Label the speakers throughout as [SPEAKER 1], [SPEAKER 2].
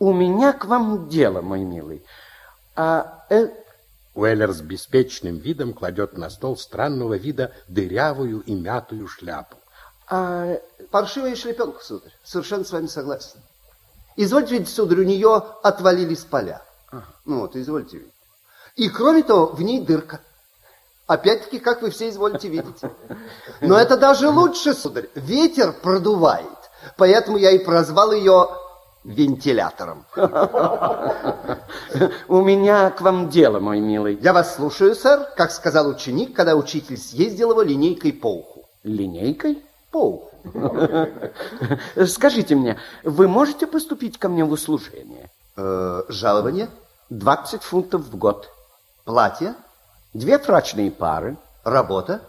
[SPEAKER 1] У меня к вам дело, мой милый. А э,
[SPEAKER 2] Уэллер с беспечным видом кладет на стол странного вида дырявую и мятую шляпу.
[SPEAKER 3] А паршивая шлепенка, сударь. Совершенно с вами согласен. Извольте видеть, сударь, у нее отвалились поля. Ага. Ну вот, извольте видеть. И кроме того, в ней дырка. Опять-таки, как вы все изволите видеть. Но это даже лучше, сударь. Ветер продувает. Поэтому я и прозвал ее вентилятором.
[SPEAKER 1] У меня к вам дело, мой милый.
[SPEAKER 3] Я вас слушаю, сэр, как сказал ученик, когда учитель съездил его линейкой по уху.
[SPEAKER 1] Линейкой?
[SPEAKER 3] По уху.
[SPEAKER 1] Скажите мне, вы можете поступить ко мне в услужение?
[SPEAKER 3] Э, жалование?
[SPEAKER 1] 20 фунтов в год.
[SPEAKER 3] Платье?
[SPEAKER 1] Две фрачные пары.
[SPEAKER 3] Работа?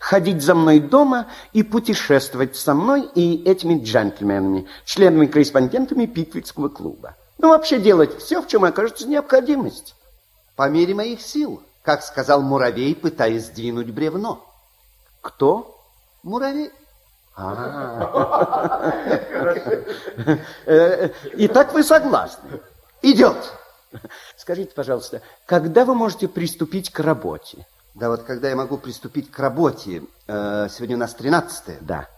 [SPEAKER 1] Ходить за мной дома и путешествовать со мной и этими джентльменами, членами-корреспондентами Пиквикского клуба. Ну, вообще делать все, в чем окажется необходимость.
[SPEAKER 3] По мере моих сил, как сказал муравей, пытаясь сдвинуть бревно.
[SPEAKER 1] Кто?
[SPEAKER 3] Муравей.
[SPEAKER 1] А. Итак, вы согласны?
[SPEAKER 3] Идет.
[SPEAKER 1] Скажите, пожалуйста, когда вы можете приступить к работе?
[SPEAKER 3] Да вот когда я могу приступить к работе? Э, сегодня у нас 13
[SPEAKER 1] Да.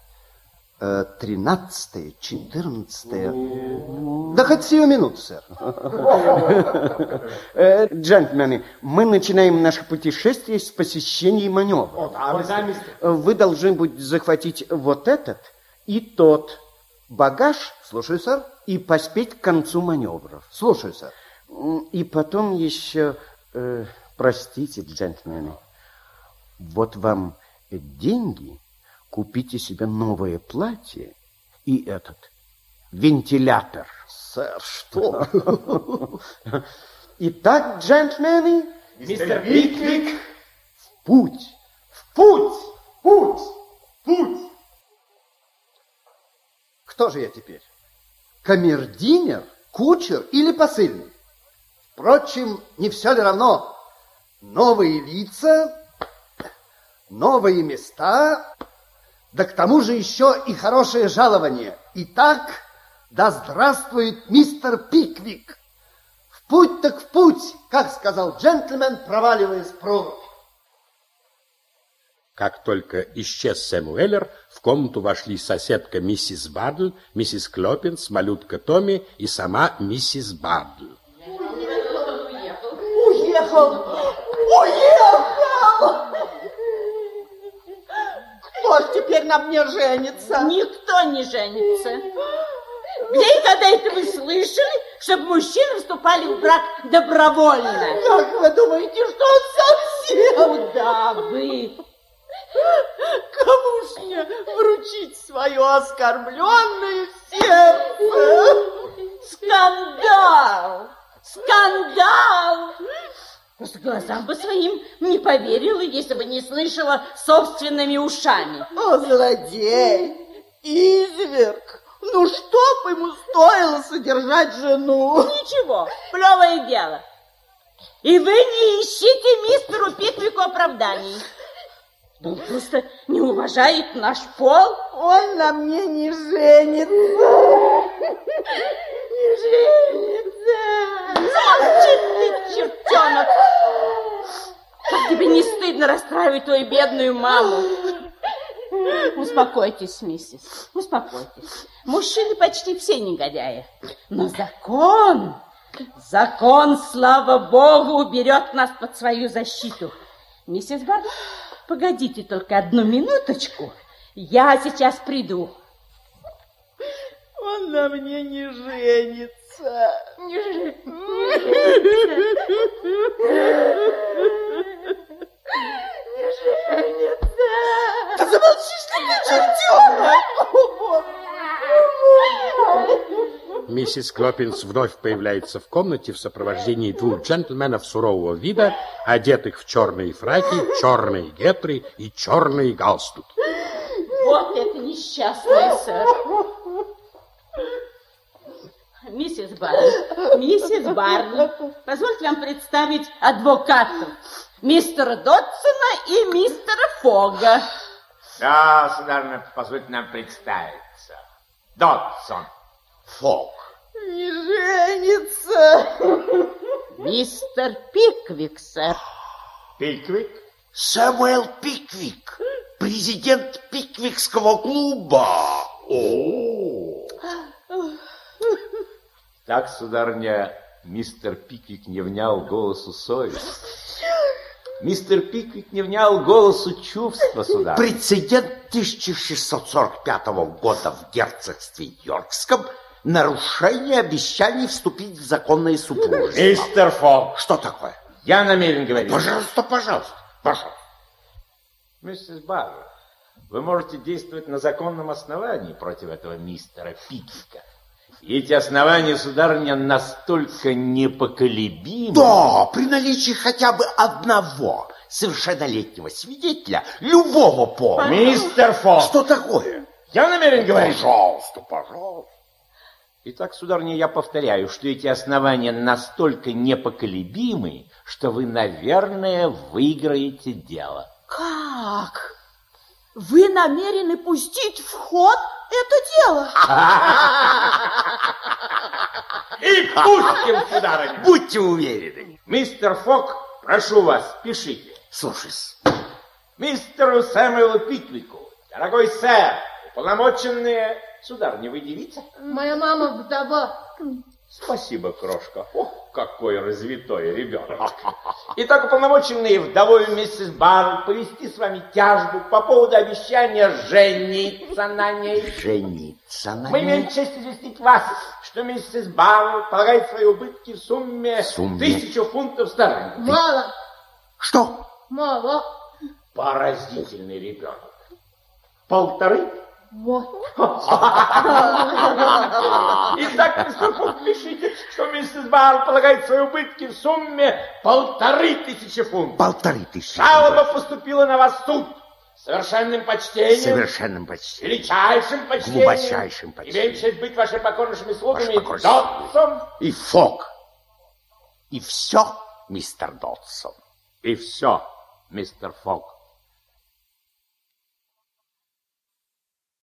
[SPEAKER 3] 13 14 Да хоть сию минуту, сэр.
[SPEAKER 1] Э, джентльмены, мы начинаем наше путешествие с посещения маневра. Вы должны будете захватить вот этот и тот багаж.
[SPEAKER 3] Слушаю, сэр.
[SPEAKER 1] И поспеть к концу маневров.
[SPEAKER 3] Слушаю, сэр.
[SPEAKER 1] И потом еще, э, простите, джентльмены, вот вам деньги, купите себе новое платье и этот вентилятор.
[SPEAKER 3] Сэр, что?
[SPEAKER 1] Итак, джентльмены,
[SPEAKER 4] мистер Пиквик,
[SPEAKER 1] в путь,
[SPEAKER 4] в путь, путь, путь.
[SPEAKER 3] Кто же я теперь? Камердинер, кучер или посыльный? Впрочем, не все ли равно? Новые лица, новые места, да к тому же еще и хорошее жалование. Итак, да здравствует мистер Пиквик! В путь так в путь, как сказал джентльмен, проваливаясь в прорубь.
[SPEAKER 2] Как только исчез Сэм Уэллер, в комнату вошли соседка миссис Бардл, миссис Клопинс, малютка Томми и сама миссис Бардл.
[SPEAKER 5] Уехал! Уехал! Кто ж теперь на мне женится?
[SPEAKER 6] Никто не женится. Где и когда это вы слышали, чтобы мужчины вступали в брак добровольно?
[SPEAKER 5] Как вы думаете, что он совсем?
[SPEAKER 6] Куда вы?
[SPEAKER 5] Кому ж мне вручить свое оскорбленное сердце?
[SPEAKER 6] Скандал! Скандал! Просто глазам бы своим не поверила, если бы не слышала собственными ушами.
[SPEAKER 5] О, злодей! Изверг! Ну, что бы ему стоило содержать жену?
[SPEAKER 6] Ничего, плевое дело. И вы не ищите мистеру Пиквику оправданий. Он просто не уважает наш пол.
[SPEAKER 5] Он на мне не женится. Не женится.
[SPEAKER 6] Замолчи ты, чертенок. Как тебе не расстраивать твою бедную маму? Успокойтесь, миссис, успокойтесь. Мужчины почти все негодяи. Но закон, закон, слава богу, уберет нас под свою защиту. Миссис Барн, погодите только одну минуточку. Я сейчас приду.
[SPEAKER 5] Он на мне не женится.
[SPEAKER 6] Не женится.
[SPEAKER 5] Женится. Да замолчи, что ты, чертенок!
[SPEAKER 2] Миссис Клопинс вновь появляется в комнате в сопровождении двух джентльменов сурового вида, одетых в черные фраки, черные гетры и черные галстуки.
[SPEAKER 6] Вот это несчастный сэр. Миссис Барни, миссис Барни, позвольте вам представить адвокатов, мистера Дотсона и мистера Фога.
[SPEAKER 4] Да, сударыня, позвольте нам представиться. Дотсон.
[SPEAKER 2] Фог.
[SPEAKER 5] Не женится.
[SPEAKER 6] Мистер Пиквик, сэр.
[SPEAKER 4] Пиквик?
[SPEAKER 7] Сэмюэл Пиквик, президент Пиквикского клуба. О,
[SPEAKER 4] Так, сударыня, мистер Пиквик не внял голосу совести. Мистер Пиквик не внял голосу чувства, сударыня.
[SPEAKER 7] прецедент 1645 года в герцогстве Йоркском нарушение обещаний вступить в законное супружество.
[SPEAKER 4] Мистер Фок,
[SPEAKER 7] Что такое?
[SPEAKER 4] я намерен говорить.
[SPEAKER 7] Пожалуйста, пожалуйста, пожалуйста.
[SPEAKER 4] Миссис Барр, вы можете действовать на законном основании против этого мистера Пиквика. Эти основания, сударыня, настолько непоколебимы.
[SPEAKER 7] Да, при наличии хотя бы одного совершеннолетнего свидетеля любого пола.
[SPEAKER 4] Мистер Фок,
[SPEAKER 7] Что такое?
[SPEAKER 4] я намерен говорить.
[SPEAKER 7] Пожалуйста, пожалуйста.
[SPEAKER 4] Итак, сударыня, я повторяю, что эти основания настолько непоколебимы, что вы, наверное, выиграете дело.
[SPEAKER 5] Как? Вы намерены пустить в ход это дело?
[SPEAKER 4] И пустим, сударыня.
[SPEAKER 7] Будьте уверены.
[SPEAKER 4] Мистер Фок, прошу вас, пишите.
[SPEAKER 7] Слушаюсь.
[SPEAKER 4] Мистеру Сэмюэлу Пиквику, дорогой сэр, уполномоченные... Сударыня, вы девица?
[SPEAKER 8] Моя мама вдова.
[SPEAKER 4] Спасибо, крошка. Ох, какой развитой ребенок. Итак, уполномоченные вдовой миссис Барр повести с вами тяжбу по поводу обещания жениться на ней.
[SPEAKER 7] Жениться на
[SPEAKER 4] Мы
[SPEAKER 7] ней.
[SPEAKER 4] имеем честь известить вас, что миссис Барр полагает свои убытки в сумме,
[SPEAKER 7] Сумме?
[SPEAKER 4] тысячу фунтов стерлингов.
[SPEAKER 8] Мало,
[SPEAKER 7] Что?
[SPEAKER 8] мало.
[SPEAKER 4] Поразительный ребенок. Полторы?
[SPEAKER 8] Вот.
[SPEAKER 4] Мистер Фунт, пишите, что миссис Барр полагает свои убытки в сумме полторы тысячи фунтов.
[SPEAKER 7] Полторы тысячи.
[SPEAKER 4] Жалоба поступила на вас в суд. С Совершенным почтением.
[SPEAKER 7] Совершенным почти.
[SPEAKER 4] Величайшим почтением.
[SPEAKER 7] Глубочайшим почтением.
[SPEAKER 4] Имеем честь быть вашими покорнейшими слугами.
[SPEAKER 7] Покорнейшие
[SPEAKER 4] Дотсон.
[SPEAKER 7] И Фок. И все, мистер Дотсон.
[SPEAKER 4] И все, мистер Фок.